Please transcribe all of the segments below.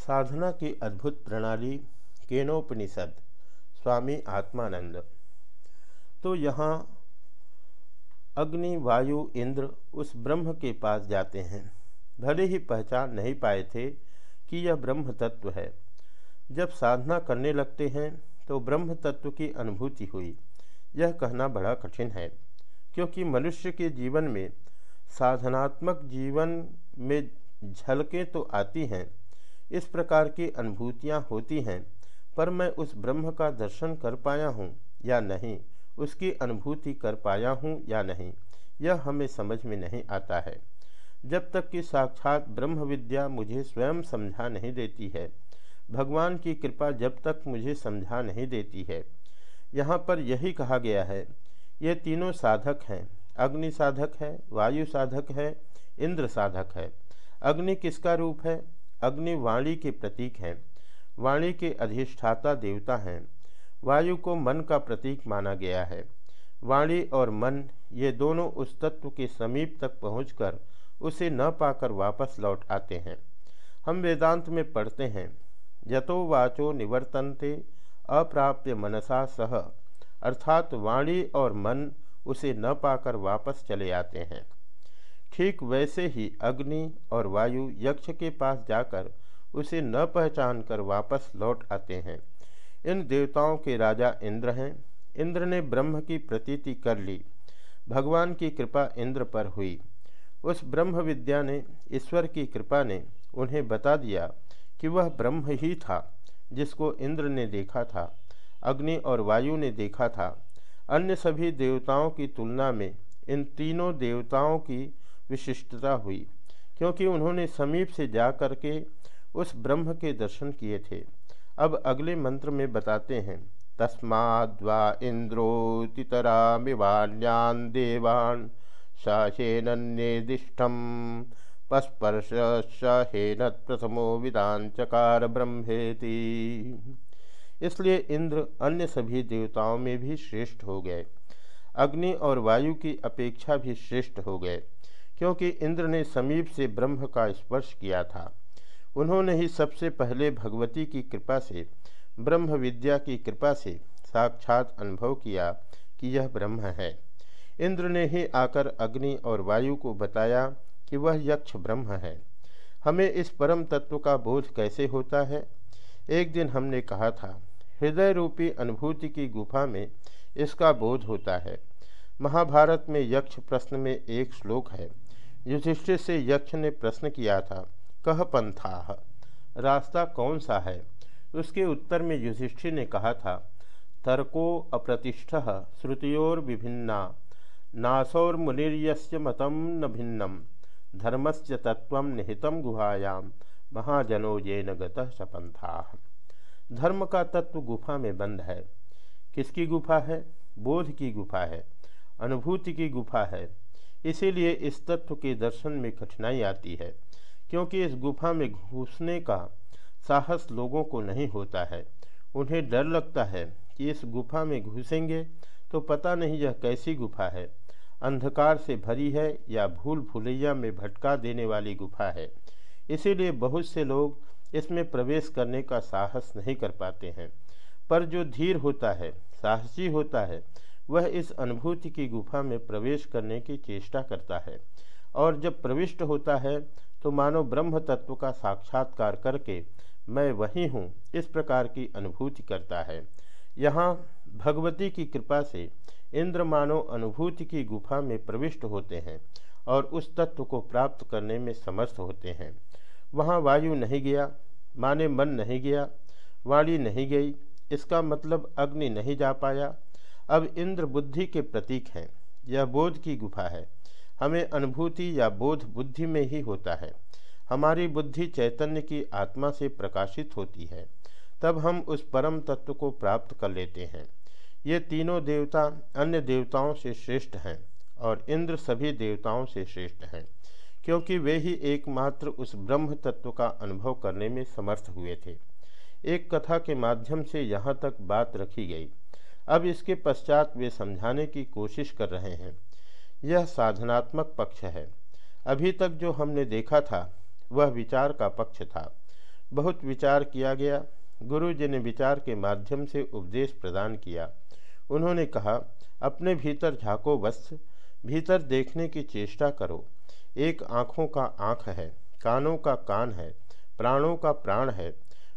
साधना की अद्भुत प्रणाली, केनोपनिषद, स्वामी आत्मानंद। तो यहाँ अग्नि, वायु, इंद्र उस ब्रह्म के पास जाते हैं। भले ही पहचान नहीं पाए थे कि यह ब्रह्म तत्व है। जब साधना करने लगते हैं तो ब्रह्म तत्व की अनुभूति हुई। यह कहना बड़ा कठिन है, क्योंकि मनुष्य के जीवन में साधनात्मक जीवन में झलकें तो आती हैं इस प्रकार की अनुभूतियाँ होती हैं, पर मैं उस ब्रह्म का दर्शन कर पाया हूँ या नहीं, उसकी अनुभूति कर पाया हूँ या नहीं, यह हमें समझ में नहीं आता है। जब तक कि साक्षात ब्रह्म विद्या मुझे स्वयं समझा नहीं देती है, भगवान की कृपा जब तक मुझे समझा नहीं देती है। यहाँ पर यही कहा गया है, ये तीनों साधक हैं, अग्नि साधक है, वायु साधक है, इंद्र साधक है। अग्नि किसका रूप है? अग्नि वाणी के प्रतीक हैं। वाणी के अधिष्ठाता देवता हैं। वायु को मन का प्रतीक माना गया है। वाणी और मन, ये दोनों उस तत्व के समीप तक पहुंचकर उसे न पाकर वापस लौट आते हैं। हम वेदांत में पढ़ते हैं, यतो वाचो निवर्तनते अप्राप्य मनसा सह। अर्थात वाणी और मन उसे न पाकर वापस चले आते हैं। ठीक वैसे ही अग्नि और वायु यक्ष के पास जाकर उसे न पहचान कर वापस लौट आते हैं। इन देवताओं के राजा इंद्र हैं। इंद्र ने ब्रह्म की प्रतीति कर ली। भगवान की कृपा इंद्र पर हुई। उस ब्रह्म विद्या ने, ईश्वर की कृपा ने उन्हें बता दिया कि वह ब्रह्म ही था, जिसको इंद्र ने देखा था, अग्नि और वायु ने देखा था। अन्य सभी देवताओं की तुलना में इन तीनों देवताओं की विशिष्टता हुई, क्योंकि उन्होंने समीप से जा कर के उस ब्रह्म के दर्शन किए थे। अब अगले मंत्र में बताते हैं। तस्माद्वा इंद्रोतितरामिवान्यान देवान शाहेनिष्ठम पस्पर्श शाहेन प्रथमो विदान चकार ब्रह्मेति। इसलिए इंद्र अन्य सभी देवताओं में भी श्रेष्ठ हो गए। अग्नि और वायु की अपेक्षा भी श्रेष्ठ हो गए। क्योंकि इंद्र ने समीप से ब्रह्म का स्पर्श किया था। उन्होंने ही सबसे पहले भगवती की कृपा से, ब्रह्म विद्या की कृपा से साक्षात अनुभव किया कि यह ब्रह्म है। इंद्र ने ही आकर अग्नि और वायु को बताया कि वह यक्ष ब्रह्म है। हमें इस परम तत्व का बोध कैसे होता है? एक दिन हमने कहा था, हृदय रूपी अनुभूति की गुफा में इसका बोध होता है। महाभारत में यक्ष प्रश्न में एक श्लोक है। युधिष्ठिर से यक्ष ने प्रश्न किया था, कह पंथा, रास्ता कौन सा है? उसके उत्तर में युधिष्ठिर ने कहा था, तर्को अप्रतिष्ठ श्रुतियोर विभिन्ना, नासौर मुनिर्यस्य मतम न भिन्नम, धर्मस्य तत्व निहितम गुहायाम, महाजनो ये न गपंथा धर्म का तत्व गुफा में बंद है। किसकी गुफा है? बोध की गुफा है। अनुभूति की गुफा है। इसीलिए इस तत्व के दर्शन में कठिनाई आती है, क्योंकि इस गुफा में घुसने का साहस लोगों को नहीं होता है। उन्हें डर लगता है कि इस गुफा में घुसेंगे तो पता नहीं यह कैसी गुफा है। अंधकार से भरी है या भूल भूलैया में भटका देने वाली गुफा है। इसीलिए बहुत से लोग इसमें प्रवेश करने का साहस नहीं कर पाते हैं। पर जो धीर होता है, साहसी होता है वह इस अनुभूति की गुफा में प्रवेश करने की चेष्टा करता है। और जब प्रविष्ट होता है तो मानो ब्रह्म तत्व का साक्षात्कार करके मैं वही हूँ, इस प्रकार की अनुभूति करता है। यहाँ भगवती की कृपा से इंद्र मानो अनुभूति की गुफा में प्रविष्ट होते हैं और उस तत्व को प्राप्त करने में समर्थ होते हैं। वहाँ वायु नहीं गया, माने मन नहीं गया, वाणी नहीं गई, इसका मतलब अग्नि नहीं जा पाया अब इंद्र बुद्धि के प्रतीक हैं। यह बोध की गुफा है। हमें अनुभूति या बोध बुद्धि में ही होता है। हमारी बुद्धि चैतन्य की आत्मा से प्रकाशित होती है। तब हम उस परम तत्व को प्राप्त कर लेते हैं। ये तीनों देवता अन्य देवताओं से श्रेष्ठ हैं और इंद्र सभी देवताओं से श्रेष्ठ हैं, क्योंकि वे ही एकमात्र उस ब्रह्म तत्व का अनुभव करने में समर्थ हुए थे। एक कथा के माध्यम से यहाँ तक बात रखी गई। अब इसके पश्चात वे समझाने की कोशिश कर रहे हैं। यह साधनात्मक पक्ष है। अभी तक जो हमने देखा था, वह विचार का पक्ष था। बहुत विचार किया गया। गुरु जी ने विचार के माध्यम से उपदेश प्रदान किया। उन्होंने कहा, अपने भीतर झाको बस, भीतर देखने की चेष्टा करो। एक आँखों का आँख है, कानों का कान है, प्राणों का प्राण है,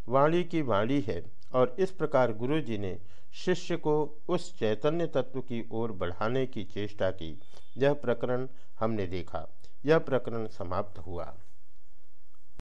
वाणी की वाणी है। और इस प्रकार गुरु जी ने शिष्य को उस चैतन्य तत्व की ओर बढ़ाने की चेष्टा की। यह प्रकरण हमने देखा। यह प्रकरण समाप्त हुआ।